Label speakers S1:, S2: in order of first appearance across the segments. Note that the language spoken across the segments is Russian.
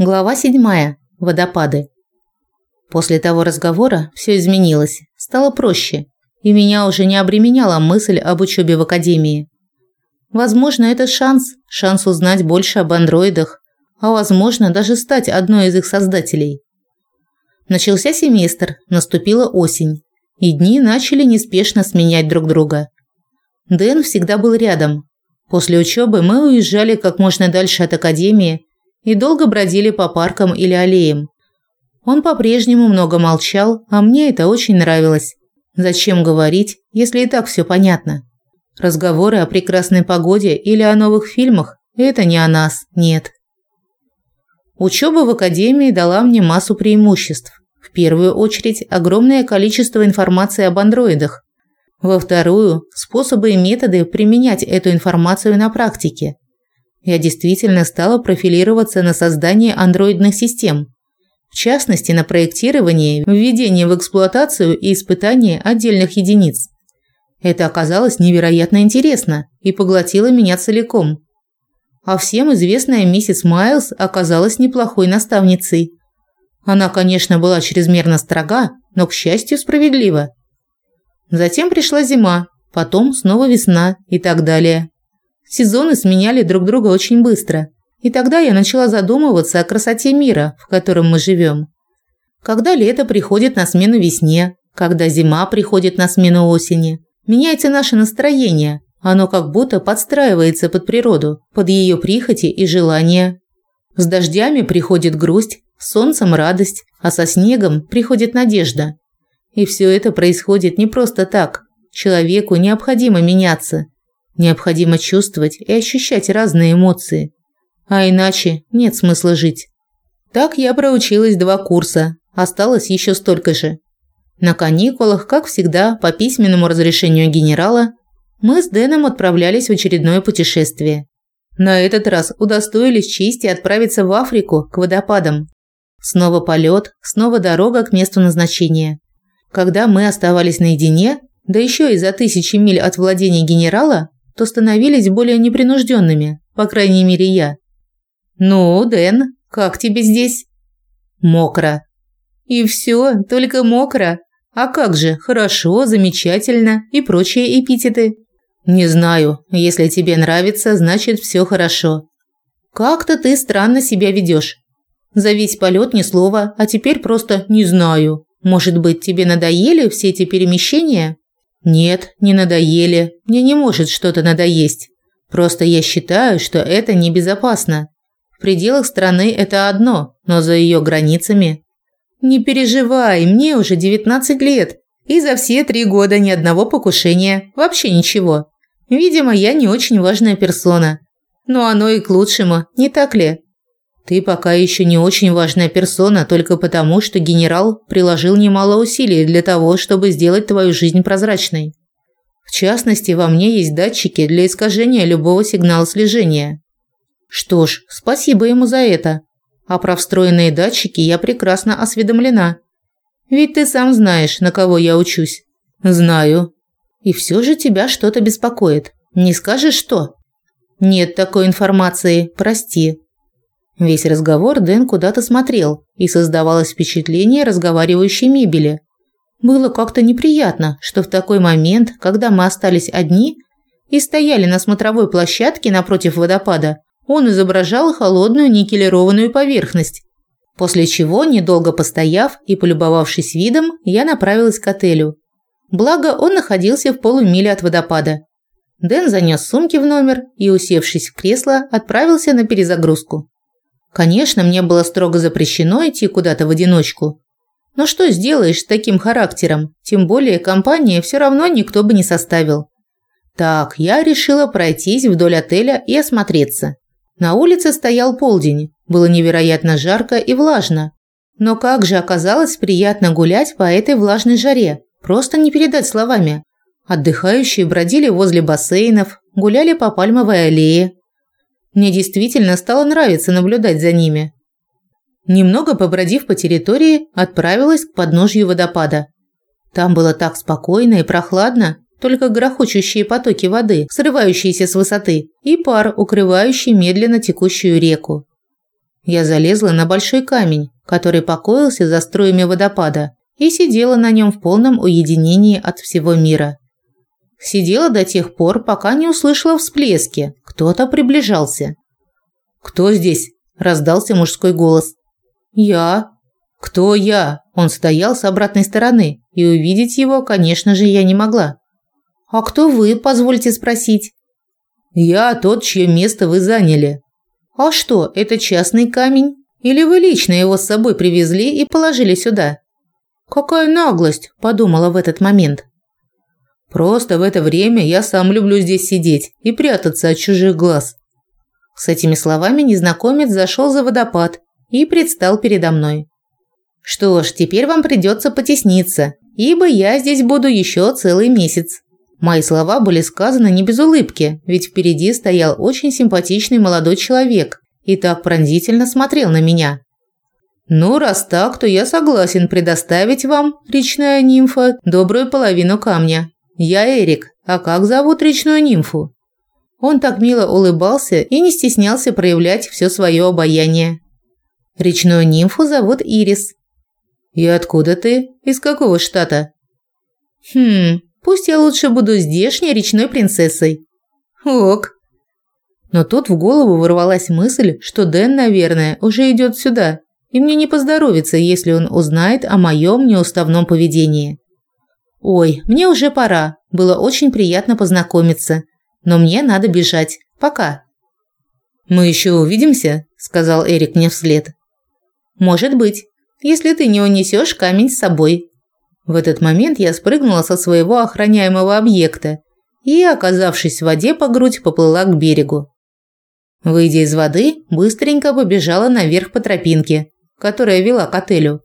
S1: Глава 7. Водопады. После того разговора все изменилось, стало проще, и меня уже не обременяла мысль об учебе в академии. Возможно, это шанс, шанс узнать больше об андроидах, а возможно, даже стать одной из их создателей. Начался семестр, наступила осень, и дни начали неспешно сменять друг друга. Дэн всегда был рядом. После учебы мы уезжали как можно дальше от академии и долго бродили по паркам или аллеям. Он по-прежнему много молчал, а мне это очень нравилось. Зачем говорить, если и так все понятно? Разговоры о прекрасной погоде или о новых фильмах – это не о нас, нет. Учеба в академии дала мне массу преимуществ. В первую очередь, огромное количество информации об андроидах. Во вторую – способы и методы применять эту информацию на практике – я действительно стала профилироваться на создание андроидных систем. В частности, на проектирование, введение в эксплуатацию и испытание отдельных единиц. Это оказалось невероятно интересно и поглотило меня целиком. А всем известная миссис Майлз оказалась неплохой наставницей. Она, конечно, была чрезмерно строга, но, к счастью, справедлива. Затем пришла зима, потом снова весна и так далее. Сезоны сменяли друг друга очень быстро. И тогда я начала задумываться о красоте мира, в котором мы живем. Когда лето приходит на смену весне, когда зима приходит на смену осени, меняется наше настроение, оно как будто подстраивается под природу, под ее прихоти и желания. С дождями приходит грусть, с солнцем радость, а со снегом приходит надежда. И все это происходит не просто так. Человеку необходимо меняться – Необходимо чувствовать и ощущать разные эмоции. А иначе нет смысла жить. Так я проучилась два курса, осталось еще столько же. На каникулах, как всегда, по письменному разрешению генерала, мы с Дэном отправлялись в очередное путешествие. На этот раз удостоились чести отправиться в Африку к водопадам. Снова полет, снова дорога к месту назначения. Когда мы оставались наедине, да еще и за тысячи миль от владения генерала, то становились более непринужденными, по крайней мере я. «Ну, Дэн, как тебе здесь?» «Мокро». «И все, только мокро. А как же, хорошо, замечательно и прочие эпитеты?» «Не знаю. Если тебе нравится, значит все хорошо». «Как-то ты странно себя ведешь. За весь полет ни слова, а теперь просто «не знаю». Может быть, тебе надоели все эти перемещения?» Нет, не надоели. Мне не может что-то надоесть. Просто я считаю, что это небезопасно. В пределах страны это одно, но за ее границами... Не переживай, мне уже 19 лет. И за все три года ни одного покушения. Вообще ничего. Видимо, я не очень важная персона. Но оно и к лучшему, не так ли? Ты пока еще не очень важная персона только потому, что генерал приложил немало усилий для того, чтобы сделать твою жизнь прозрачной. В частности, во мне есть датчики для искажения любого сигнала слежения. Что ж, спасибо ему за это. А про встроенные датчики я прекрасно осведомлена. Ведь ты сам знаешь, на кого я учусь. Знаю. И все же тебя что-то беспокоит. Не скажешь что? Нет такой информации, прости. Весь разговор Дэн куда-то смотрел, и создавалось впечатление разговаривающей мебели. Было как-то неприятно, что в такой момент, когда мы остались одни и стояли на смотровой площадке напротив водопада, он изображал холодную никелированную поверхность. После чего, недолго постояв и полюбовавшись видом, я направилась к отелю. Благо, он находился в полумиле от водопада. Дэн занес сумки в номер и, усевшись в кресло, отправился на перезагрузку. Конечно, мне было строго запрещено идти куда-то в одиночку. Но что сделаешь с таким характером? Тем более компании все равно никто бы не составил. Так, я решила пройтись вдоль отеля и осмотреться. На улице стоял полдень. Было невероятно жарко и влажно. Но как же оказалось приятно гулять по этой влажной жаре. Просто не передать словами. Отдыхающие бродили возле бассейнов, гуляли по пальмовой аллее, мне действительно стало нравиться наблюдать за ними. Немного побродив по территории, отправилась к подножью водопада. Там было так спокойно и прохладно, только грохочущие потоки воды, срывающиеся с высоты, и пар, укрывающий медленно текущую реку. Я залезла на большой камень, который покоился за струями водопада, и сидела на нем в полном уединении от всего мира. Сидела до тех пор, пока не услышала всплески. Кто-то приближался. «Кто здесь?» – раздался мужской голос. «Я». «Кто я?» Он стоял с обратной стороны, и увидеть его, конечно же, я не могла. «А кто вы, позвольте спросить?» «Я тот, чье место вы заняли». «А что, это частный камень? Или вы лично его с собой привезли и положили сюда?» «Какая наглость!» – подумала в этот момент. «Просто в это время я сам люблю здесь сидеть и прятаться от чужих глаз». С этими словами незнакомец зашел за водопад и предстал передо мной. «Что ж, теперь вам придется потесниться, ибо я здесь буду еще целый месяц». Мои слова были сказаны не без улыбки, ведь впереди стоял очень симпатичный молодой человек и так пронзительно смотрел на меня. Ну, раз так, то я согласен предоставить вам, речная нимфа, добрую половину камня. Я Эрик. А как зовут речную нимфу? Он так мило улыбался и не стеснялся проявлять все свое обаяние. Речную нимфу зовут Ирис. И откуда ты? Из какого штата? Хм, пусть я лучше буду здешней речной принцессой. Ок. Но тут в голову ворвалась мысль, что Дэн, наверное, уже идет сюда и мне не поздоровится, если он узнает о моем неуставном поведении. Ой, мне уже пора. Было очень приятно познакомиться, но мне надо бежать. Пока. Мы еще увидимся, сказал Эрик мне вслед. Может быть, если ты не унесешь камень с собой. В этот момент я спрыгнула со своего охраняемого объекта и, оказавшись в воде по грудь, поплыла к берегу. Выйдя из воды, быстренько побежала наверх по тропинке, которая вела к отелю.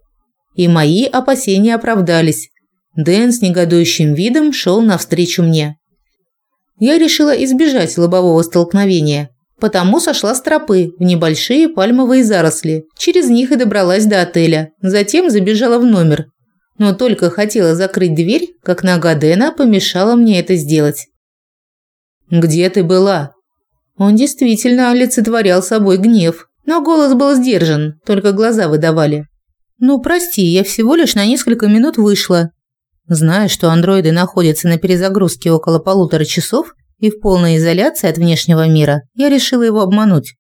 S1: И мои опасения оправдались. Дэн с негодующим видом шел навстречу мне. Я решила избежать лобового столкновения, потому сошла с тропы в небольшие пальмовые заросли. Через них и добралась до отеля. Затем забежала в номер. Но только хотела закрыть дверь, как нога Дэна помешала мне это сделать. «Где ты была?» Он действительно олицетворял собой гнев. Но голос был сдержан, только глаза выдавали. «Ну, прости, я всего лишь на несколько минут вышла». Зная, что андроиды находятся на перезагрузке около полутора часов и в полной изоляции от внешнего мира, я решила его обмануть.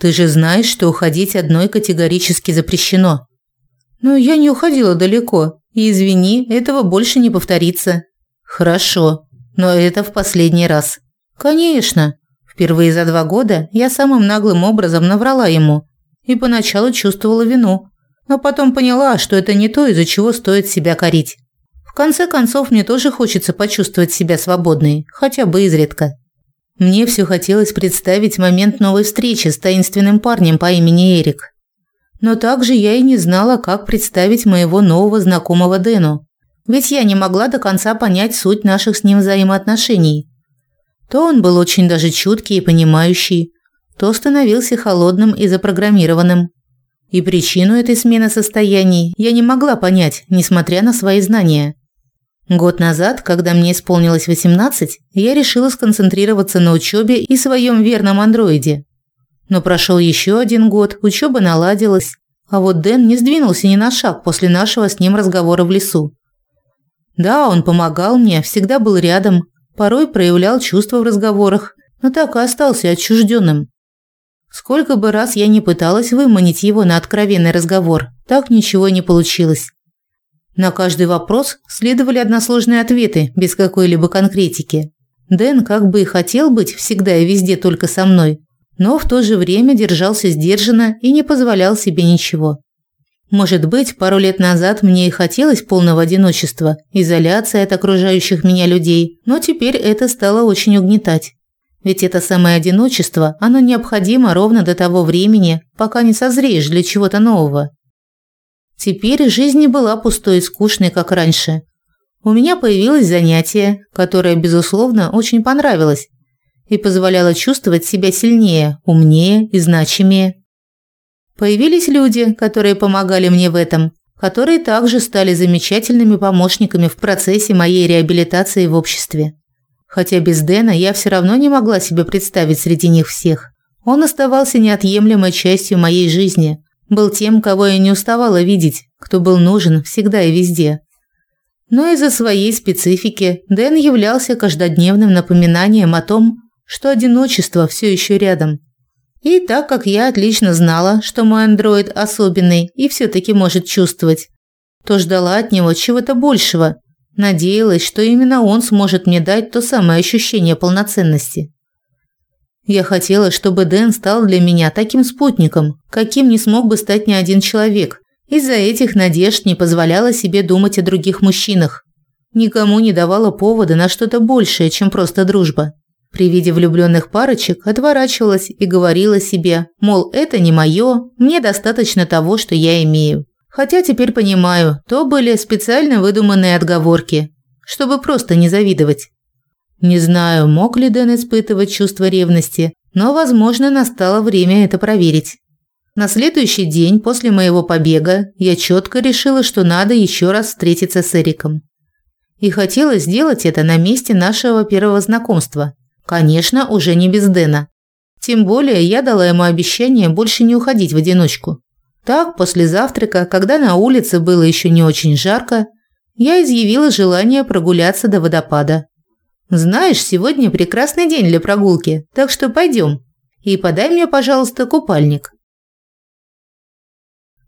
S1: «Ты же знаешь, что уходить одной категорически запрещено». «Ну, я не уходила далеко, и извини, этого больше не повторится». «Хорошо, но это в последний раз». «Конечно. Впервые за два года я самым наглым образом наврала ему и поначалу чувствовала вину, но потом поняла, что это не то, из-за чего стоит себя корить. Конце концов, мне тоже хочется почувствовать себя свободной, хотя бы изредка. Мне все хотелось представить момент новой встречи с таинственным парнем по имени Эрик. Но также я и не знала, как представить моего нового знакомого Дэну. Ведь я не могла до конца понять суть наших с ним взаимоотношений то он был очень даже чуткий и понимающий, то становился холодным и запрограммированным. И причину этой смены состояний я не могла понять, несмотря на свои знания. Год назад, когда мне исполнилось 18, я решила сконцентрироваться на учебе и своем верном андроиде. Но прошел еще один год, учеба наладилась, а вот Дэн не сдвинулся ни на шаг после нашего с ним разговора в лесу. Да, он помогал мне, всегда был рядом, порой проявлял чувства в разговорах, но так и остался отчужденным. Сколько бы раз я не пыталась выманить его на откровенный разговор, так ничего не получилось. На каждый вопрос следовали односложные ответы, без какой-либо конкретики. Дэн как бы и хотел быть всегда и везде только со мной, но в то же время держался сдержанно и не позволял себе ничего. Может быть, пару лет назад мне и хотелось полного одиночества, изоляции от окружающих меня людей, но теперь это стало очень угнетать. Ведь это самое одиночество, оно необходимо ровно до того времени, пока не созреешь для чего-то нового. Теперь жизнь не была пустой и скучной, как раньше. У меня появилось занятие, которое, безусловно, очень понравилось и позволяло чувствовать себя сильнее, умнее и значимее. Появились люди, которые помогали мне в этом, которые также стали замечательными помощниками в процессе моей реабилитации в обществе. Хотя без Дэна я все равно не могла себе представить среди них всех. Он оставался неотъемлемой частью моей жизни, был тем, кого я не уставала видеть, кто был нужен всегда и везде. Но из-за своей специфики Дэн являлся каждодневным напоминанием о том, что одиночество все еще рядом. И так как я отлично знала, что мой андроид особенный и все-таки может чувствовать, то ждала от него чего-то большего, надеялась, что именно он сможет мне дать то самое ощущение полноценности. Я хотела, чтобы Дэн стал для меня таким спутником, каким не смог бы стать ни один человек. Из-за этих надежд не позволяла себе думать о других мужчинах. Никому не давала повода на что-то большее, чем просто дружба. При виде влюбленных парочек отворачивалась и говорила себе, мол, это не мое, мне достаточно того, что я имею. Хотя теперь понимаю, то были специально выдуманные отговорки, чтобы просто не завидовать. Не знаю, мог ли Дэн испытывать чувство ревности, но, возможно, настало время это проверить. На следующий день после моего побега я четко решила, что надо еще раз встретиться с Эриком. И хотела сделать это на месте нашего первого знакомства. Конечно, уже не без Дэна. Тем более я дала ему обещание больше не уходить в одиночку. Так, после завтрака, когда на улице было еще не очень жарко, я изъявила желание прогуляться до водопада. «Знаешь, сегодня прекрасный день для прогулки, так что пойдем. И подай мне, пожалуйста, купальник».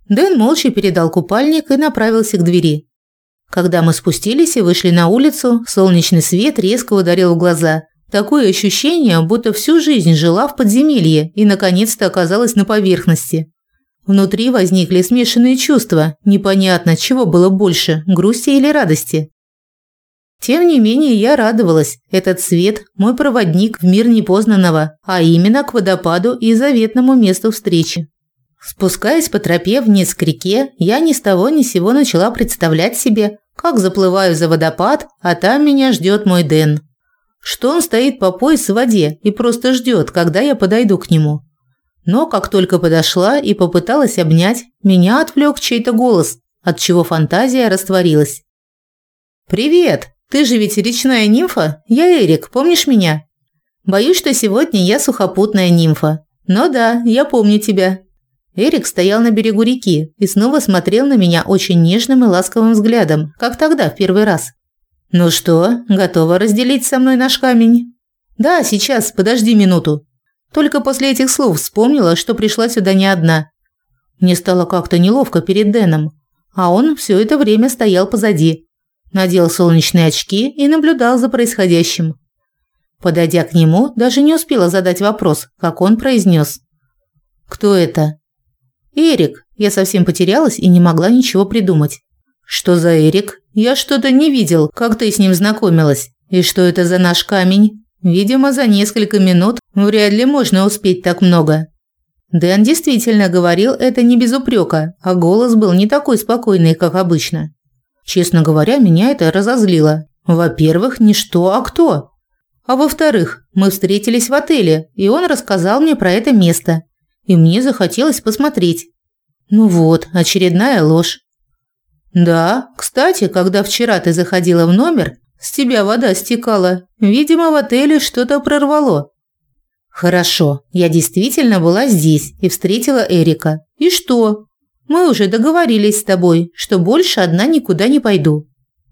S1: Дэн молча передал купальник и направился к двери. Когда мы спустились и вышли на улицу, солнечный свет резко ударил в глаза, Такое ощущение, будто всю жизнь жила в подземелье и наконец-то оказалась на поверхности. Внутри возникли смешанные чувства, непонятно, чего было больше, грусти или радости. Тем не менее, я радовалась. Этот свет – мой проводник в мир непознанного, а именно к водопаду и заветному месту встречи. Спускаясь по тропе вниз к реке, я ни с того ни сего начала представлять себе, как заплываю за водопад, а там меня ждет мой Дэн что он стоит по пояс в воде и просто ждет, когда я подойду к нему. Но как только подошла и попыталась обнять, меня отвлек чей-то голос, от чего фантазия растворилась. «Привет! Ты же ведь речная нимфа? Я Эрик, помнишь меня?» «Боюсь, что сегодня я сухопутная нимфа. Но да, я помню тебя». Эрик стоял на берегу реки и снова смотрел на меня очень нежным и ласковым взглядом, как тогда в первый раз. «Ну что, готова разделить со мной наш камень?» «Да, сейчас, подожди минуту». Только после этих слов вспомнила, что пришла сюда не одна. Мне стало как-то неловко перед Дэном, а он все это время стоял позади. Надел солнечные очки и наблюдал за происходящим. Подойдя к нему, даже не успела задать вопрос, как он произнес. «Кто это?» «Эрик». Я совсем потерялась и не могла ничего придумать. «Что за Эрик?» Я что-то не видел, как ты с ним знакомилась. И что это за наш камень? Видимо, за несколько минут вряд ли можно успеть так много. Дэн действительно говорил это не без упрека, а голос был не такой спокойный, как обычно. Честно говоря, меня это разозлило. Во-первых, не что, а кто. А во-вторых, мы встретились в отеле, и он рассказал мне про это место. И мне захотелось посмотреть. Ну вот, очередная ложь. «Да, кстати, когда вчера ты заходила в номер, с тебя вода стекала. Видимо, в отеле что-то прорвало». «Хорошо, я действительно была здесь и встретила Эрика. И что? Мы уже договорились с тобой, что больше одна никуда не пойду».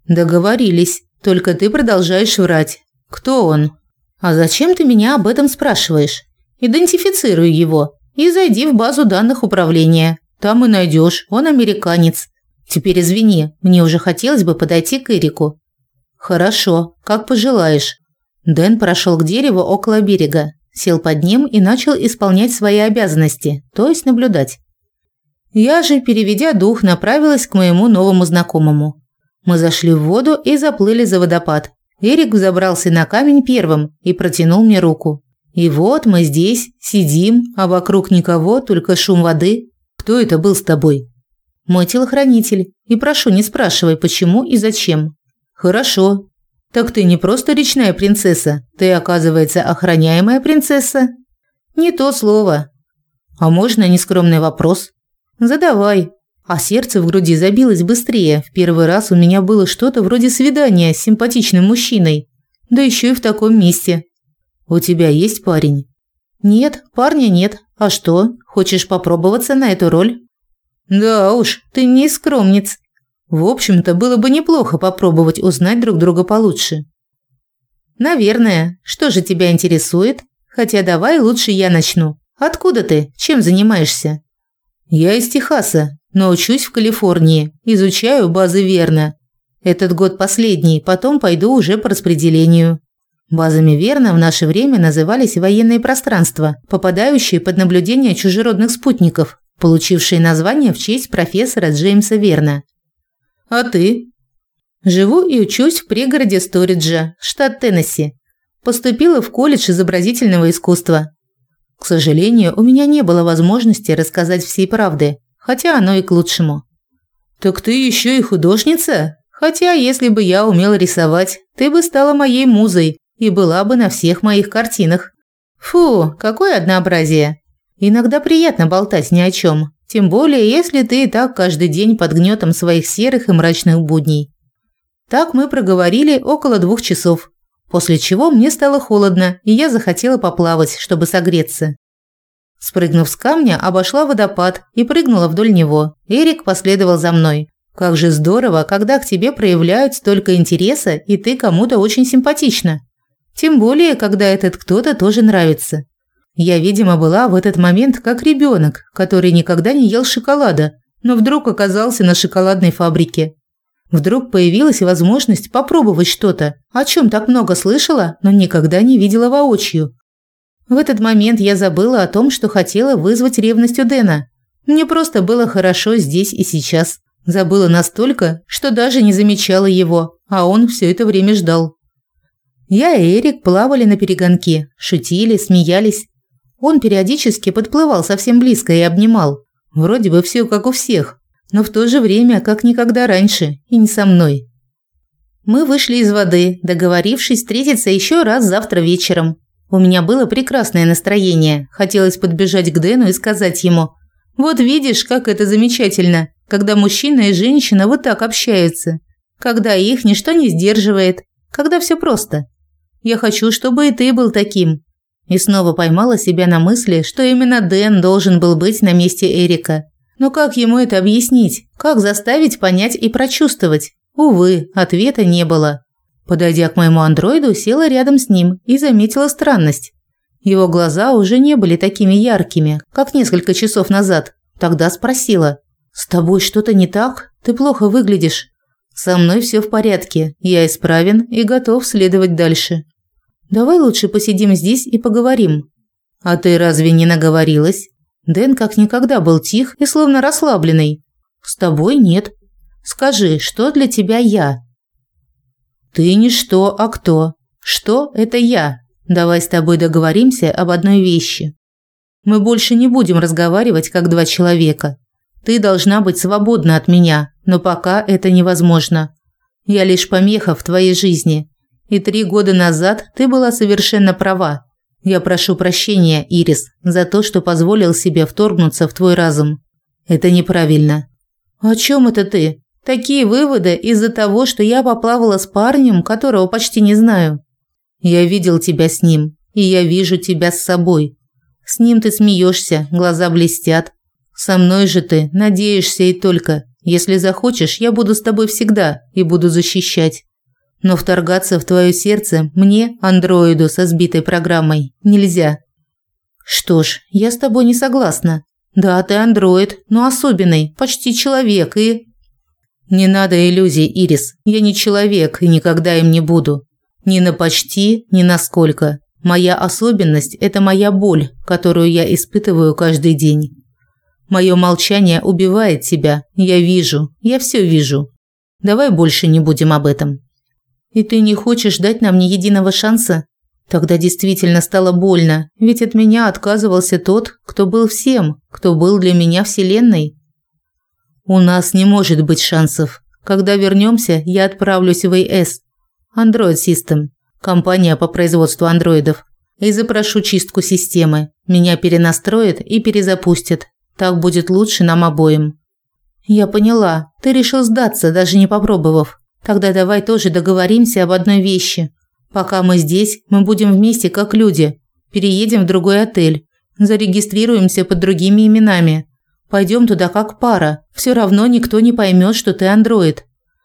S1: «Договорились, только ты продолжаешь врать. Кто он?» «А зачем ты меня об этом спрашиваешь? Идентифицируй его и зайди в базу данных управления. Там и найдешь. Он американец. Теперь извини, мне уже хотелось бы подойти к Эрику. Хорошо, как пожелаешь. Дэн прошел к дереву около берега, сел под ним и начал исполнять свои обязанности, то есть наблюдать. Я же, переведя дух, направилась к моему новому знакомому. Мы зашли в воду и заплыли за водопад. Эрик взобрался на камень первым и протянул мне руку. И вот мы здесь, сидим, а вокруг никого, только шум воды. Кто это был с тобой? Мой телохранитель. И прошу, не спрашивай, почему и зачем. Хорошо. Так ты не просто речная принцесса, ты, оказывается, охраняемая принцесса? Не то слово. А можно нескромный вопрос? Задавай. А сердце в груди забилось быстрее. В первый раз у меня было что-то вроде свидания с симпатичным мужчиной. Да еще и в таком месте. У тебя есть парень? Нет, парня нет. А что? Хочешь попробоваться на эту роль?
S2: Да уж, ты не скромниц. В общем-то, было бы неплохо попробовать узнать друг друга получше.
S1: Наверное. Что же тебя интересует? Хотя давай лучше я начну. Откуда ты? Чем занимаешься?
S2: Я из Техаса, но учусь в Калифорнии, изучаю базы Верна. Этот год последний, потом пойду уже по распределению.
S1: Базами Верна в наше время назывались военные пространства, попадающие под наблюдение чужеродных спутников, получившие название в честь профессора Джеймса Верна.
S2: А ты?
S1: Живу и учусь в пригороде Сториджа, штат Теннесси. Поступила в колледж изобразительного искусства. К сожалению, у меня не было возможности рассказать всей правды, хотя оно и к лучшему.
S2: Так ты еще и художница? Хотя, если бы я умел рисовать, ты бы стала моей музой и была бы на всех моих картинах.
S1: Фу, какое однообразие. Иногда приятно болтать ни о чем, тем более, если ты и так каждый день под гнетом своих серых и мрачных будней. Так мы проговорили около двух часов, после чего мне стало холодно, и я захотела поплавать, чтобы согреться. Спрыгнув с камня, обошла водопад и прыгнула вдоль него. Эрик последовал за мной. Как же здорово, когда к тебе проявляют столько интереса, и ты кому-то очень симпатична. Тем более, когда этот кто-то тоже нравится. Я, видимо, была в этот момент как ребенок, который никогда не ел шоколада, но вдруг оказался на шоколадной фабрике. Вдруг появилась возможность попробовать что-то, о чем так много слышала, но никогда не видела воочию. В этот момент я забыла о том, что хотела вызвать ревность у Дэна. Мне просто было хорошо здесь и сейчас. Забыла настолько, что даже не замечала его, а он все это время ждал. Я и Эрик плавали на перегонке, шутили, смеялись. Он периодически подплывал совсем близко и обнимал. Вроде бы все как у всех, но в то же время как никогда раньше, и не со мной. Мы вышли из воды, договорившись встретиться еще раз завтра вечером. У меня было прекрасное настроение. Хотелось подбежать к Дэну и сказать ему: "Вот видишь, как это замечательно, когда мужчина и женщина вот так общаются, когда их ничто не сдерживает, когда все просто". Я хочу, чтобы и ты был таким. И снова поймала себя на мысли, что именно Дэн должен был быть на месте Эрика. Но как ему это объяснить? Как заставить понять и прочувствовать? Увы, ответа не было. Подойдя к моему андроиду, села рядом с ним и заметила странность. Его глаза уже не были такими яркими, как несколько часов назад. Тогда спросила: "С тобой что-то не так? Ты плохо выглядишь". Со мной все в порядке, я исправен и готов следовать дальше. Давай лучше посидим здесь и поговорим. А ты разве не наговорилась? Дэн как никогда был тих и словно расслабленный. С тобой нет. Скажи, что для тебя я? Ты не что, а кто? Что это я? Давай с тобой договоримся об одной вещи. Мы больше не будем разговаривать как два человека. Ты должна быть свободна от меня, но пока это невозможно. Я лишь помеха в твоей жизни. И три года назад ты была совершенно права. Я прошу прощения, Ирис, за то, что позволил себе вторгнуться в твой разум. Это неправильно. О чем это ты? Такие выводы из-за того, что я поплавала с парнем, которого почти не знаю. Я видел тебя с ним, и я вижу тебя с собой. С ним ты смеешься, глаза блестят, со мной же ты надеешься и только. Если захочешь, я буду с тобой всегда и буду защищать. Но вторгаться в твое сердце мне, андроиду со сбитой программой, нельзя. Что ж, я с тобой не согласна. Да, ты андроид, но особенный, почти человек и Не надо иллюзий, Ирис. Я не человек и никогда им не буду. Ни на почти, ни на сколько. Моя особенность это моя боль, которую я испытываю каждый день. Мое молчание убивает тебя. Я вижу. Я все вижу. Давай больше не будем об этом. И ты не хочешь дать нам ни единого шанса? Тогда действительно стало больно, ведь от меня отказывался тот, кто был всем, кто был для меня вселенной. У нас не может быть шансов. Когда вернемся, я отправлюсь в AS, Android System, компания по производству андроидов, и запрошу чистку системы. Меня перенастроят и перезапустят, так будет лучше нам обоим. Я поняла. Ты решил сдаться, даже не попробовав. Тогда давай тоже договоримся об одной вещи. Пока мы здесь, мы будем вместе как люди. Переедем в другой отель. Зарегистрируемся под другими именами. Пойдем туда как пара. Все равно никто не поймет, что ты андроид.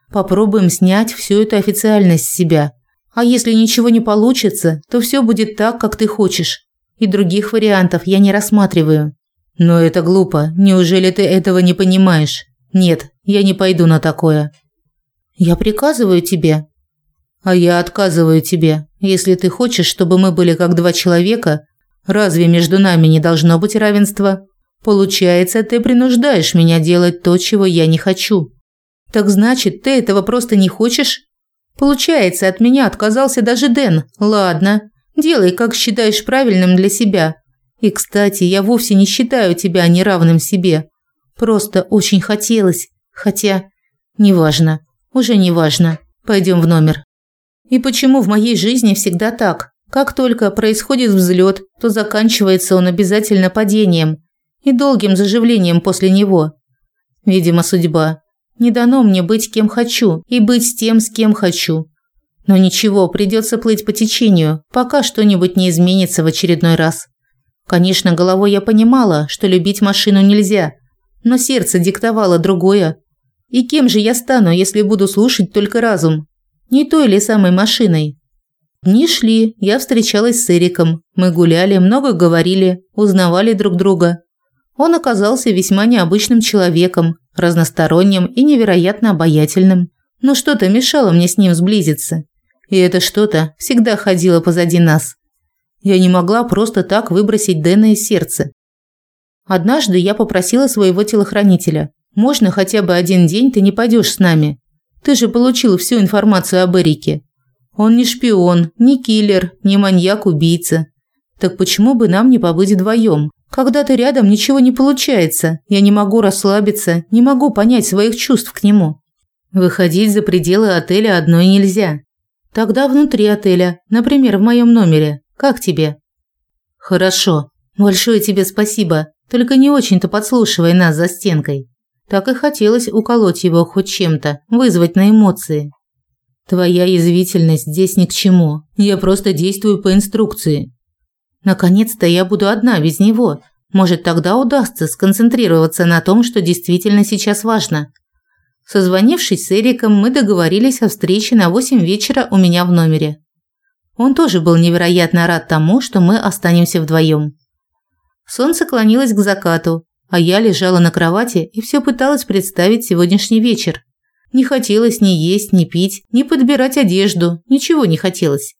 S1: Попробуем снять всю эту официальность с себя. А если ничего не получится, то все будет так, как ты хочешь. И других вариантов я не рассматриваю. Но это глупо. Неужели ты этого не понимаешь? Нет, я не пойду на такое. Я приказываю тебе. А я отказываю тебе. Если ты хочешь, чтобы мы были как два человека, разве между нами не должно быть равенства? Получается, ты принуждаешь меня делать то, чего я не хочу. Так значит, ты этого просто не хочешь? Получается, от меня отказался даже Дэн. Ладно, делай, как считаешь правильным для себя. И, кстати, я вовсе не считаю тебя неравным себе. Просто очень хотелось. Хотя, неважно. Уже неважно. Пойдем в номер. И почему в моей жизни всегда так? Как только происходит взлет, то заканчивается он обязательно падением и долгим заживлением после него. Видимо, судьба. Не дано мне быть кем хочу и быть с тем, с кем хочу. Но ничего, придется плыть по течению, пока что-нибудь не изменится в очередной раз. Конечно, головой я понимала, что любить машину нельзя, но сердце диктовало другое. И кем же я стану, если буду слушать только разум? Не той ли самой машиной? Дни шли, я встречалась с Эриком. Мы гуляли, много говорили, узнавали друг друга. Он оказался весьма необычным человеком, разносторонним и невероятно обаятельным. Но что-то мешало мне с ним сблизиться. И это что-то всегда ходило позади нас. Я не могла просто так выбросить Дэна из сердца. Однажды я попросила своего телохранителя. «Можно хотя бы один день ты не пойдешь с нами? Ты же получил всю информацию об Эрике. Он не шпион, не киллер, не маньяк-убийца. Так почему бы нам не побыть вдвоем? Когда ты рядом, ничего не получается. Я не могу расслабиться, не могу понять своих чувств к нему. Выходить за пределы отеля одной нельзя. Тогда внутри отеля, например, в моем номере. Как тебе? Хорошо. Большое тебе спасибо. Только не очень-то подслушивай нас за стенкой. Так и хотелось уколоть его хоть чем-то, вызвать на эмоции. Твоя язвительность здесь ни к чему. Я просто действую по инструкции. Наконец-то я буду одна без него. Может, тогда удастся сконцентрироваться на том, что действительно сейчас важно. Созвонившись с Эриком, мы договорились о встрече на 8 вечера у меня в номере. Он тоже был невероятно рад тому, что мы останемся вдвоем. Солнце клонилось к закату, а я лежала на кровати и все пыталась представить сегодняшний вечер. Не хотелось ни есть, ни пить, ни подбирать одежду, ничего не хотелось.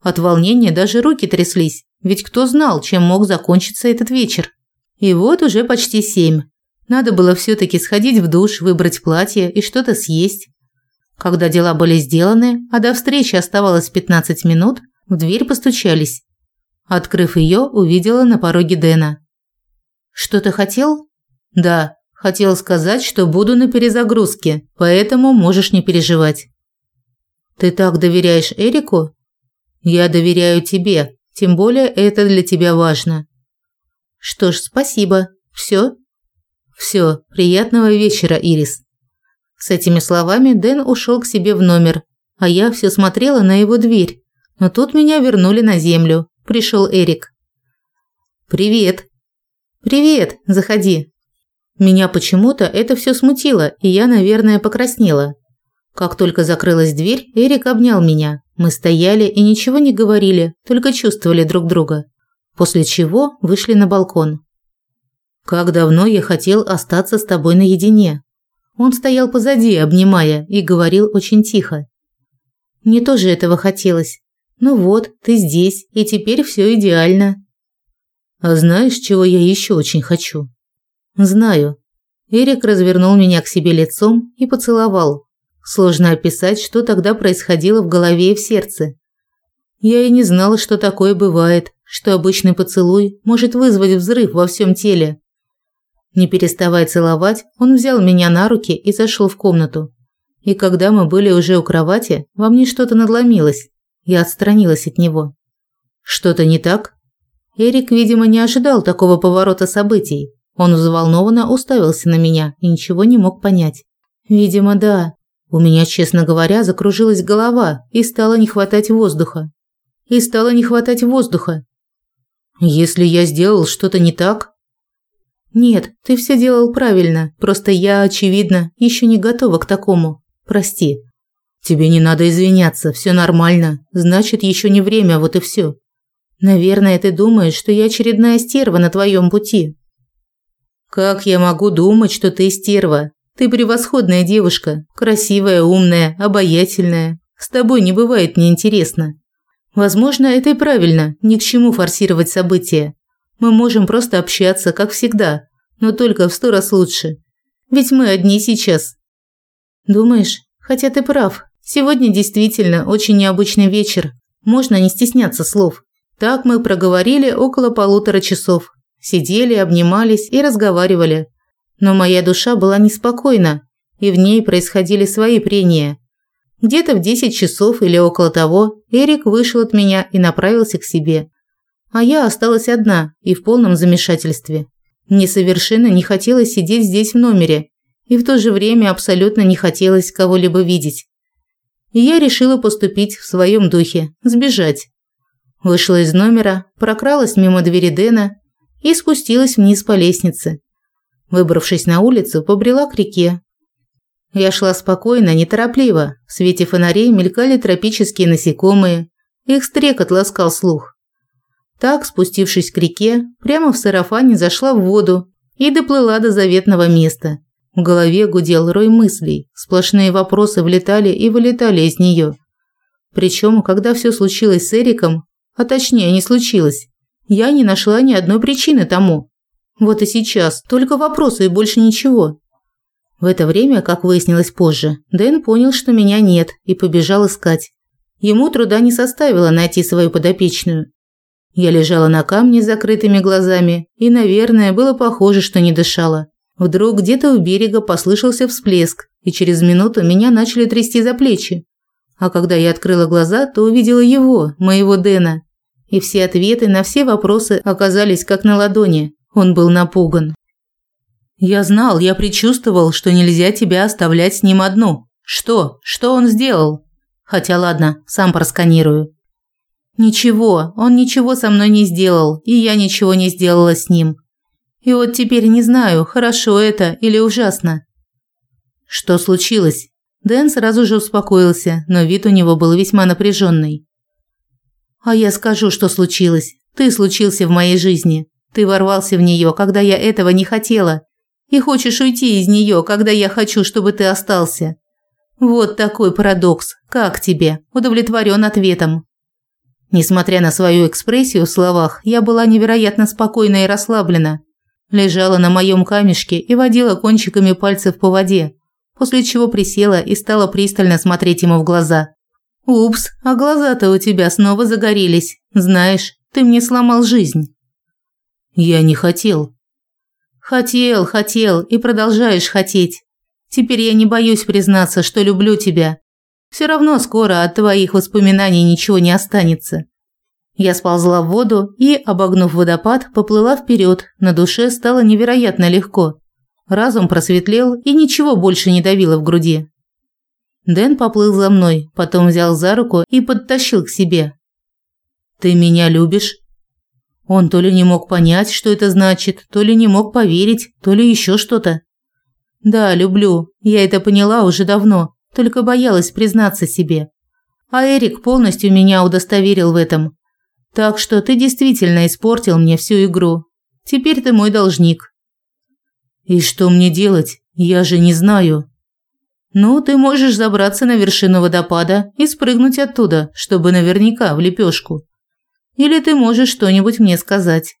S1: От волнения даже руки тряслись. Ведь кто знал, чем мог закончиться этот вечер? И вот уже почти семь. Надо было все-таки сходить в душ, выбрать платье и что-то съесть. Когда дела были сделаны, а до встречи оставалось 15 минут, в дверь постучались. Открыв ее, увидела на пороге Дэна. «Что ты хотел?» «Да, хотел сказать, что буду на перезагрузке, поэтому можешь не переживать». «Ты так доверяешь Эрику?» «Я доверяю тебе, тем более это для тебя важно. Что ж, спасибо. Все? Все. Приятного вечера, Ирис. С этими словами Дэн ушел к себе в номер, а я все смотрела на его дверь. Но тут меня вернули на землю. Пришел Эрик. Привет. Привет. Заходи. Меня почему-то это все смутило, и я, наверное, покраснела. Как только закрылась дверь, Эрик обнял меня. Мы стояли и ничего не говорили, только чувствовали друг друга. После чего вышли на балкон. Как давно я хотел остаться с тобой наедине. Он стоял позади, обнимая, и говорил очень тихо. Мне тоже этого хотелось. Ну вот, ты здесь, и теперь все идеально. А знаешь, чего я еще очень хочу? Знаю. Эрик развернул меня к себе лицом и поцеловал, Сложно описать, что тогда происходило в голове и в сердце. Я и не знала, что такое бывает, что обычный поцелуй может вызвать взрыв во всем теле. Не переставая целовать, он взял меня на руки и зашел в комнату. И когда мы были уже у кровати, во мне что-то надломилось. Я отстранилась от него. Что-то не так? Эрик, видимо, не ожидал такого поворота событий. Он взволнованно уставился на меня и ничего не мог понять. Видимо, да. У меня, честно говоря, закружилась голова и стало не хватать воздуха. И стало не хватать воздуха.
S2: Если я сделал что-то не так?
S1: Нет, ты все делал правильно. Просто я, очевидно, еще не готова к такому. Прости.
S2: Тебе не надо извиняться, все нормально. Значит, еще не время, вот и все.
S1: Наверное, ты думаешь, что я очередная стерва на твоем пути.
S2: Как я могу думать, что ты стерва? Ты превосходная девушка, красивая, умная, обаятельная. С тобой не бывает неинтересно. Возможно, это и правильно, ни к чему форсировать события. Мы можем просто общаться, как всегда, но только в сто раз лучше. Ведь мы одни сейчас.
S1: Думаешь? Хотя ты прав. Сегодня действительно очень необычный вечер. Можно не стесняться слов. Так мы проговорили около полутора часов. Сидели, обнимались и разговаривали. Но моя душа была неспокойна, и в ней происходили свои прения. Где-то в 10 часов или около того Эрик вышел от меня и направился к себе. А я осталась одна и в полном замешательстве. Мне совершенно не хотелось сидеть здесь в номере, и в то же время абсолютно не хотелось кого-либо видеть. И я решила поступить в своем духе, сбежать. Вышла из номера, прокралась мимо двери Дэна и спустилась вниз по лестнице. Выбравшись на улицу, побрела к реке, я шла спокойно, неторопливо. В свете фонарей мелькали тропические насекомые. Их стрекот ласкал слух. Так, спустившись к реке, прямо в сарафане зашла в воду и доплыла до заветного места. В голове гудел рой мыслей. Сплошные вопросы влетали и вылетали из нее. Причем, когда все случилось с Эриком, а точнее не случилось, я не нашла ни одной причины тому. Вот и сейчас только вопросы и больше ничего. В это время, как выяснилось позже, Дэн понял, что меня нет, и побежал искать. Ему труда не составило найти свою подопечную. Я лежала на камне с закрытыми глазами, и, наверное, было похоже, что не дышала. Вдруг где-то у берега послышался всплеск, и через минуту меня начали трясти за плечи. А когда я открыла глаза, то увидела его, моего Дэна. И все ответы на все вопросы оказались как на ладони. Он был напуган.
S2: Я знал, я предчувствовал, что нельзя тебя оставлять с ним одну. Что? Что он сделал? Хотя ладно, сам просканирую.
S1: Ничего, он ничего со мной не сделал, и я ничего не сделала с ним. И вот теперь не знаю, хорошо это или ужасно.
S2: Что случилось?
S1: Дэн сразу же успокоился, но вид у него был весьма напряженный. А я скажу, что случилось. Ты случился в моей жизни. Ты ворвался в нее, когда я этого не хотела, и хочешь уйти из нее, когда я хочу, чтобы ты остался. Вот такой парадокс. Как тебе? Удовлетворен ответом. Несмотря на свою экспрессию в словах, я была невероятно спокойна и расслаблена. Лежала на моем камешке и водила кончиками пальцев по воде, после чего присела и стала пристально смотреть ему в глаза. «Упс, а глаза-то у тебя снова загорелись. Знаешь, ты мне сломал жизнь».
S2: «Я не хотел»,
S1: Хотел, хотел и продолжаешь хотеть. Теперь я не боюсь признаться, что люблю тебя. Все равно скоро от твоих воспоминаний ничего не останется. Я сползла в воду и, обогнув водопад, поплыла вперед. На душе стало невероятно легко. Разум просветлел и ничего больше не давило в груди. Дэн поплыл за мной, потом взял за руку и подтащил к себе.
S2: Ты меня любишь?
S1: Он то ли не мог понять, что это значит, то ли не мог поверить, то ли еще что-то. Да, люблю. Я это поняла уже давно, только боялась признаться себе. А Эрик полностью меня удостоверил в этом. Так что ты действительно испортил мне всю игру. Теперь ты мой должник.
S2: И что мне делать? Я же не знаю.
S1: Ну, ты можешь забраться на вершину водопада и спрыгнуть оттуда, чтобы наверняка в лепешку. Или ты можешь что-нибудь мне сказать?»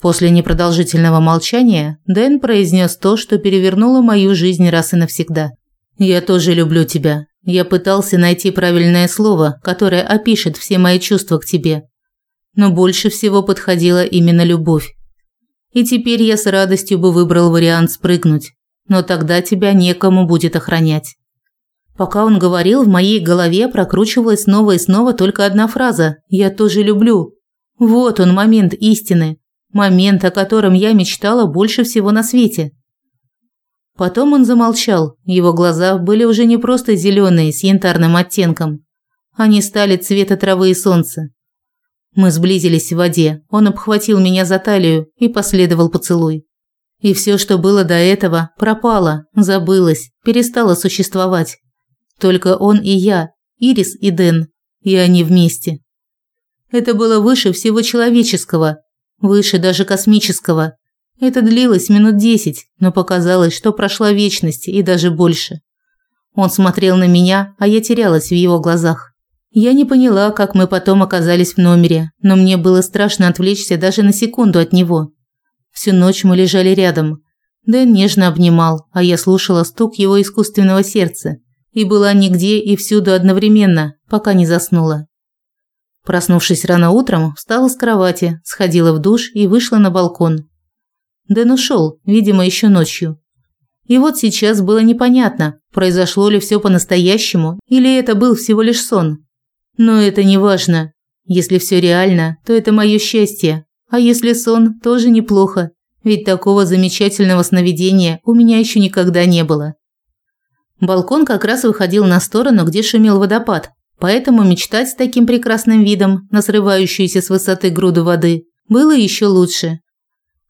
S1: После непродолжительного молчания Дэн произнес то, что перевернуло мою жизнь раз и навсегда. «Я тоже люблю тебя. Я пытался найти правильное слово, которое опишет все мои чувства к тебе. Но больше всего подходила именно любовь. И теперь я с радостью бы выбрал вариант спрыгнуть, но тогда тебя некому будет охранять. Пока он говорил, в моей голове прокручивалась снова и снова только одна фраза «Я тоже люблю». Вот он момент истины. Момент, о котором я мечтала больше всего на свете. Потом он замолчал. Его глаза были уже не просто зеленые с янтарным оттенком. Они стали цвета травы и солнца. Мы сблизились в воде. Он обхватил меня за талию и последовал поцелуй. И все, что было до этого, пропало, забылось, перестало существовать. Только он и я, Ирис и Дэн, и они вместе. Это было выше всего человеческого, выше даже космического. Это длилось минут десять, но показалось, что прошла вечность и даже больше. Он смотрел на меня, а я терялась в его глазах. Я не поняла, как мы потом оказались в номере, но мне было страшно отвлечься даже на секунду от него. Всю ночь мы лежали рядом. Дэн нежно обнимал, а я слушала стук его искусственного сердца и была нигде и всюду одновременно, пока не заснула. Проснувшись рано утром, встала с кровати, сходила в душ и вышла на балкон. Дэн ушел, видимо, еще ночью. И вот сейчас было непонятно, произошло ли все по-настоящему или это был всего лишь сон. Но это не важно. Если все реально, то это мое счастье. А если сон, тоже неплохо. Ведь такого замечательного сновидения у меня еще никогда не было. Балкон как раз выходил на сторону, где шумел водопад. Поэтому мечтать с таким прекрасным видом на срывающуюся с высоты груду воды было еще лучше.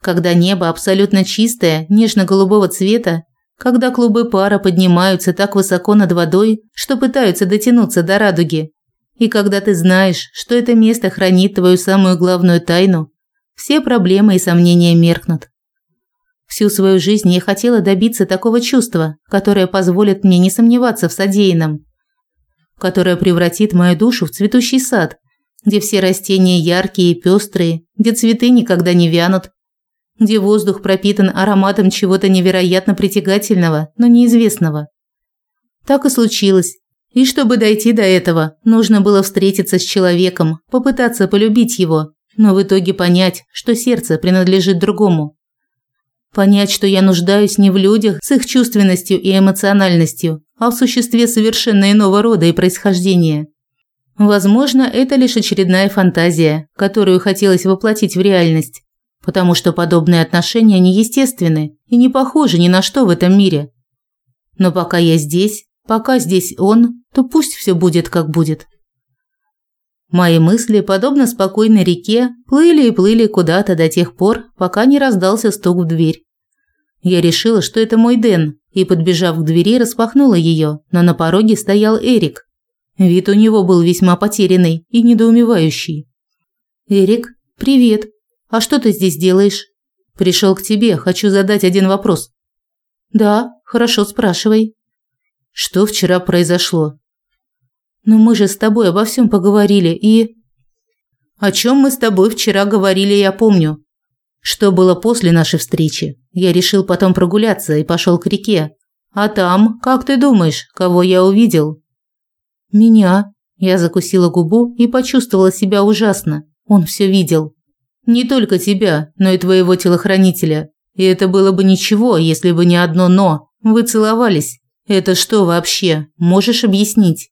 S1: Когда небо абсолютно чистое, нежно-голубого цвета, когда клубы пара поднимаются так высоко над водой, что пытаются дотянуться до радуги, и когда ты знаешь, что это место хранит твою самую главную тайну, все проблемы и сомнения меркнут. Всю свою жизнь я хотела добиться такого чувства, которое позволит мне не сомневаться в содеянном, которое превратит мою душу в цветущий сад, где все растения яркие и пестрые, где цветы никогда не вянут, где воздух пропитан ароматом чего-то невероятно притягательного, но неизвестного. Так и случилось, и чтобы дойти до этого, нужно было встретиться с человеком, попытаться полюбить его, но в итоге понять, что сердце принадлежит другому. Понять, что я нуждаюсь не в людях с их чувственностью и эмоциональностью, а в существе совершенно иного рода и происхождения. Возможно, это лишь очередная фантазия, которую хотелось воплотить в реальность, потому что подобные отношения неестественны и не похожи ни на что в этом мире. Но пока я здесь, пока здесь он, то пусть все будет как будет. Мои мысли, подобно спокойной реке, плыли и плыли куда-то до тех пор, пока не раздался стук в дверь. Я решила, что это мой Дэн, и, подбежав к двери, распахнула ее, но на пороге стоял Эрик. Вид у него был весьма потерянный и недоумевающий. «Эрик, привет. А что ты здесь делаешь?» «Пришел к тебе, хочу задать один вопрос». «Да, хорошо, спрашивай». Что вчера произошло? Но мы же с тобой обо всем поговорили и О чем мы с тобой вчера говорили, я помню. Что было после нашей встречи? Я решил потом прогуляться и пошел к реке. А там, как ты думаешь, кого я увидел? Меня. Я закусила губу и почувствовала себя ужасно. Он все видел. Не только тебя, но и твоего телохранителя. И это было бы ничего, если бы не одно но. Вы целовались. Это что вообще? Можешь объяснить?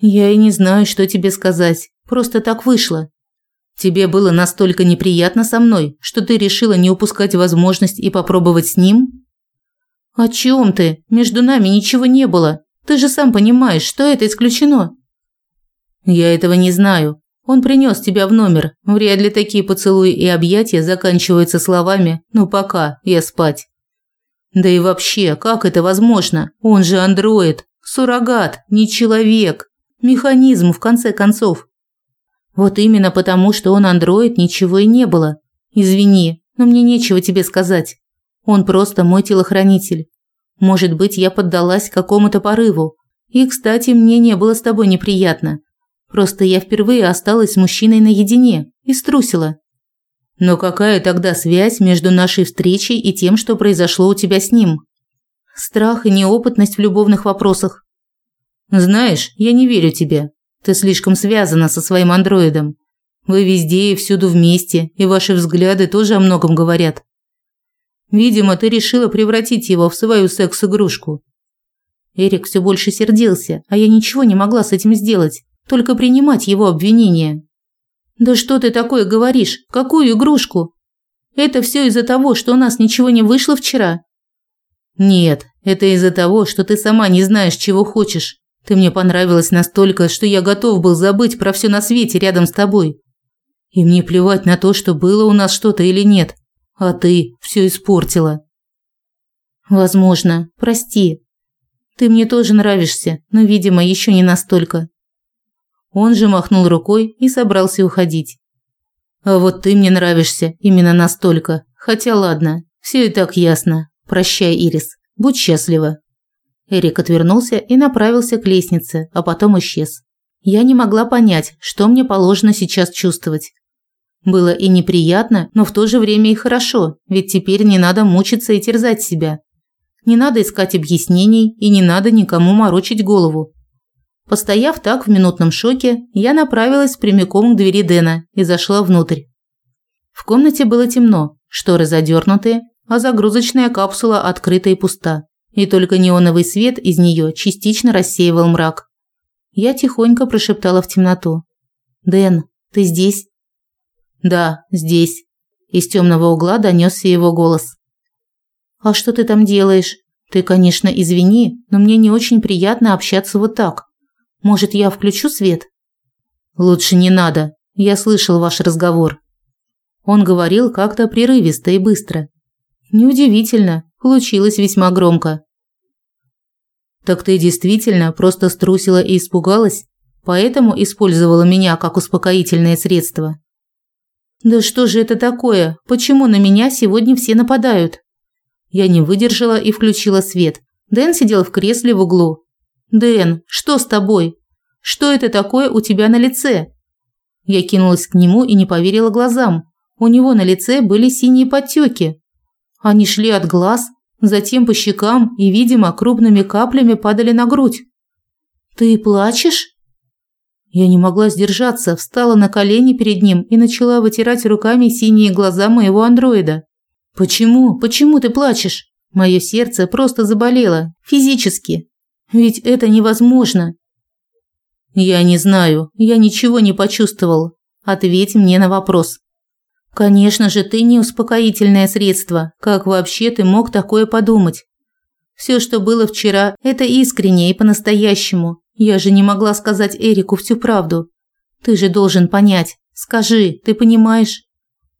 S1: Я и не знаю, что тебе сказать. Просто так вышло. Тебе было настолько неприятно со мной, что ты решила не упускать возможность и попробовать с ним? О чем ты? Между нами ничего не было. Ты же сам понимаешь, что это исключено. Я этого не знаю. Он принес тебя в номер. Вряд ли такие поцелуи и объятия заканчиваются словами «ну пока, я спать». Да и вообще, как это возможно? Он же андроид, суррогат, не человек, механизм в конце концов. Вот именно потому, что он андроид, ничего и не было. Извини, но мне нечего тебе сказать. Он просто мой телохранитель. Может быть, я поддалась какому-то порыву. И, кстати, мне не было с тобой неприятно. Просто я впервые осталась с мужчиной наедине и струсила. Но какая тогда связь между нашей встречей и тем, что произошло у тебя с ним? Страх и неопытность в любовных вопросах. Знаешь, я не верю тебе. Ты слишком связана со своим андроидом. Вы везде и всюду вместе, и ваши взгляды тоже о многом говорят. Видимо, ты решила превратить его в свою секс-игрушку. Эрик все больше сердился, а я ничего не могла с этим сделать, только принимать его обвинения. Да что ты такое говоришь? Какую игрушку? Это все из-за того, что у нас ничего не вышло вчера. Нет, это из-за того, что ты сама не знаешь, чего хочешь. Ты мне понравилась настолько, что я готов был забыть про все на свете рядом с тобой.
S2: И мне плевать на то, что было у нас что-то или нет. А ты все испортила.
S1: Возможно. Прости. Ты мне тоже нравишься, но, видимо, еще не настолько.
S2: Он же махнул рукой и собрался уходить. А вот ты мне нравишься именно настолько. Хотя ладно, все и так ясно. Прощай, Ирис. Будь счастлива.
S1: Эрик отвернулся и направился к лестнице, а потом исчез. Я не могла понять, что мне положено сейчас чувствовать. Было и неприятно, но в то же время и хорошо, ведь теперь не надо мучиться и терзать себя. Не надо искать объяснений и не надо никому морочить голову. Постояв так в минутном шоке, я направилась прямиком к двери Дэна и зашла внутрь. В комнате было темно, шторы задернуты, а загрузочная капсула открыта и пуста. И только неоновый свет из нее частично рассеивал мрак. Я тихонько прошептала в темноту. «Дэн, ты здесь?»
S2: «Да, здесь». Из темного угла донесся его голос.
S1: «А что ты там делаешь? Ты, конечно, извини, но мне не очень приятно общаться вот так. Может, я включу свет?»
S2: «Лучше не надо. Я слышал ваш разговор». Он говорил как-то прерывисто и быстро. Неудивительно, получилось весьма громко. «Так ты действительно просто струсила и испугалась, поэтому использовала меня как успокоительное средство?»
S1: «Да что же это такое? Почему на меня сегодня все нападают?» Я не выдержала и включила свет. Дэн сидел в кресле в углу. «Дэн, что с тобой? Что это такое у тебя на лице?» Я кинулась к нему и не поверила глазам. У него на лице были синие подтеки. Они шли от глаз, затем по щекам и, видимо, крупными каплями падали на грудь. «Ты плачешь?» Я не могла сдержаться, встала на колени перед ним и начала вытирать руками синие глаза моего андроида. Почему? Почему ты плачешь? Мое сердце просто заболело, физически. Ведь это невозможно.
S2: Я не знаю, я ничего не почувствовал. Ответь мне на вопрос.
S1: Конечно же, ты не успокоительное средство. Как вообще ты мог такое подумать? Все, что было вчера, это искренне и по-настоящему. Я же не могла сказать Эрику всю правду. Ты же должен понять. Скажи, ты понимаешь?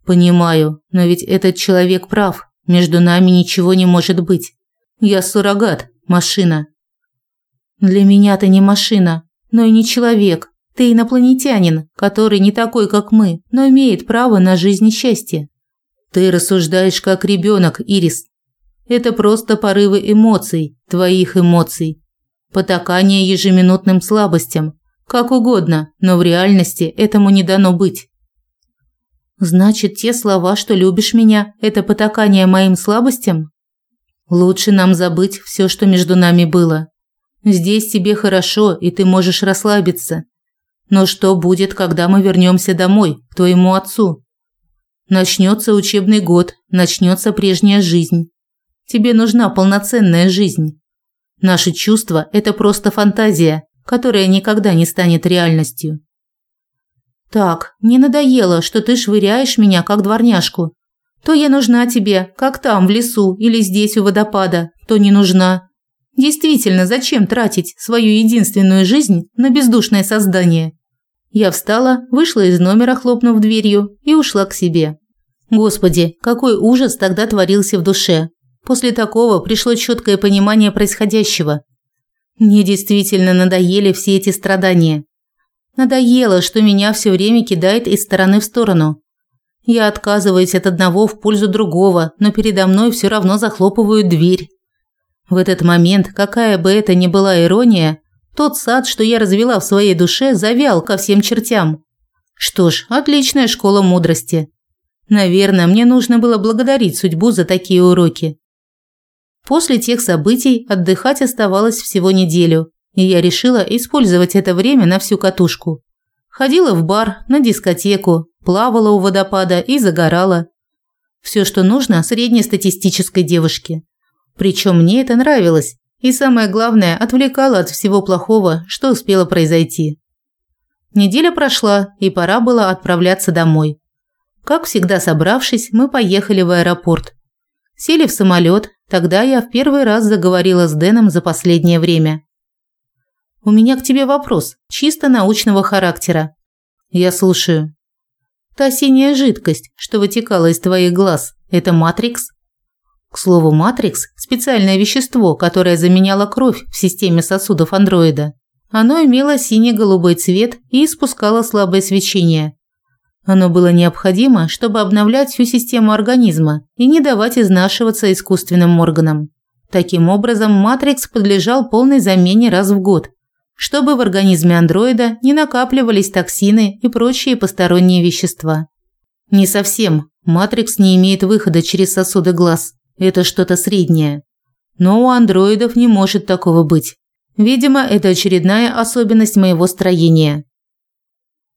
S2: Понимаю, но ведь этот человек прав. Между нами ничего не может быть. Я суррогат, машина.
S1: Для меня ты не машина, но и не человек. Ты инопланетянин, который не такой, как мы, но имеет право на жизнь и счастье.
S2: Ты рассуждаешь как ребенок, Ирис. Это просто порывы эмоций, твоих эмоций. Потакание ежеминутным слабостям. Как угодно, но в реальности этому не дано быть.
S1: Значит, те слова, что любишь меня, это потакание моим слабостям?
S2: Лучше нам забыть все, что между нами было. Здесь тебе хорошо, и ты можешь расслабиться. Но что будет, когда мы вернемся домой, к твоему отцу? Начнется учебный год, начнется прежняя жизнь. Тебе нужна полноценная жизнь. Наши чувства – это просто фантазия, которая никогда не станет реальностью.
S1: Так, не надоело, что ты швыряешь меня как дворняжку. То я нужна тебе, как там в лесу или здесь у водопада, то не нужна. Действительно, зачем тратить свою единственную жизнь на бездушное создание? Я встала, вышла из номера, хлопнув дверью, и ушла к себе. Господи, какой ужас тогда творился в душе. После такого пришло четкое понимание происходящего. Мне действительно надоели все эти страдания. Надоело, что меня все время кидает из стороны в сторону. Я отказываюсь от одного в пользу другого, но передо мной все равно захлопывают дверь. В этот момент, какая бы это ни была ирония, тот сад, что я развела в своей душе, завял ко всем чертям. Что ж, отличная школа мудрости. Наверное, мне нужно было благодарить судьбу за такие уроки. После тех событий отдыхать оставалось всего неделю, и я решила использовать это время на всю катушку. Ходила в бар, на дискотеку, плавала у водопада и загорала. Все, что нужно среднестатистической девушке. Причем мне это нравилось, и самое главное, отвлекало от всего плохого, что успело произойти. Неделя прошла, и пора было отправляться домой. Как всегда собравшись, мы поехали в аэропорт. Сели в самолет, тогда я в первый раз заговорила с Дэном за последнее время. У меня к тебе вопрос, чисто научного характера.
S2: Я слушаю.
S1: Та синяя жидкость, что вытекала из твоих глаз, это матрикс? К слову, матрикс – специальное вещество, которое заменяло кровь в системе сосудов андроида. Оно имело синий-голубой цвет и испускало слабое свечение. Оно было необходимо, чтобы обновлять всю систему организма и не давать изнашиваться искусственным органам. Таким образом, матрикс подлежал полной замене раз в год, чтобы в организме андроида не накапливались токсины и прочие посторонние вещества. Не совсем. Матрикс не имеет выхода через сосуды глаз. Это что-то среднее. Но у андроидов не может такого быть. Видимо, это очередная особенность моего строения.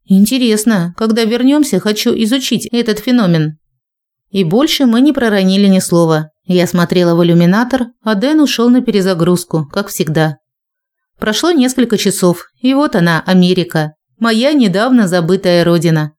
S1: Интересно, когда вернемся, хочу изучить этот феномен. И больше мы не проронили ни слова. Я смотрела в иллюминатор, а Дэн ушел на перезагрузку, как всегда. Прошло несколько часов, и вот она, Америка, моя недавно забытая родина.